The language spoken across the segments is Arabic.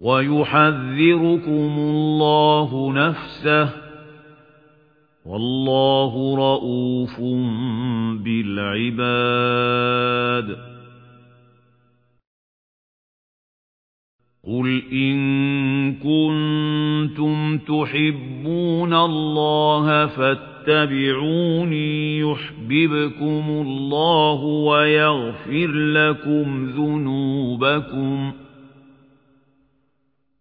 وَيُحَذِّرُكُمُ اللَّهُ نَفْسَهُ وَاللَّهُ رَءُوفٌ بِالْعِبَادِ. قُلْ إِن كُنتُمْ تُحِبُّونَ اللَّهَ فَاتَّبِعُونِي يُحْبِبْكُمُ اللَّهُ وَيَغْفِرْ لَكُمْ ذُنُوبَكُمْ.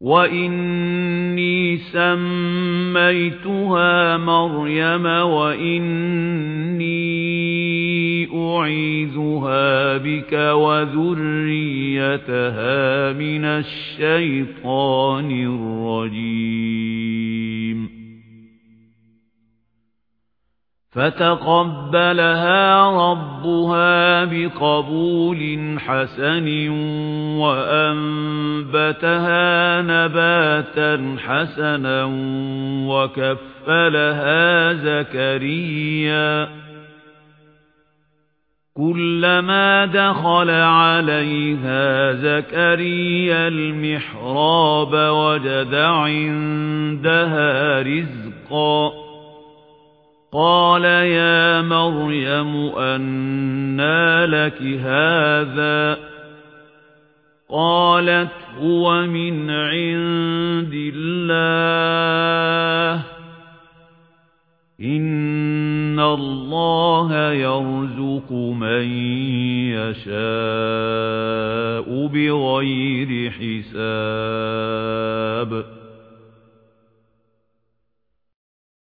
وَإِنِّي سَمَّيْتُهَا مَرْيَمَ وَإِنِّي أُعِيذُهَا بِكَ وَذُرِّيَّتَهَا مِنَ الشَّيْطَانِ الرَّجِيمِ فَتَقَبَّلَهَا رَبُّهَا بِقَبُولٍ حَسَنٍ وَأَنبَتَهَا نَبَاتًا حَسَنًا وَكَفَّلَهَا زَكَرِيَّا. كُلَّمَا دَخَلَ عَلَيْهَا زَكَرِيَّا الْمِحْرَابَ وَجَدَ عِندَهَا رِزْقًا. قَالَ يَا مَرْيَمُ أَنَّى لَكِ هَذَا قَالَتْ هُوَ مِنْ عِندِ اللَّهِ إِنَّ اللَّهَ يَرْزُقُ مَن يَشَاءُ بِغَيْرِ حِسَابٍ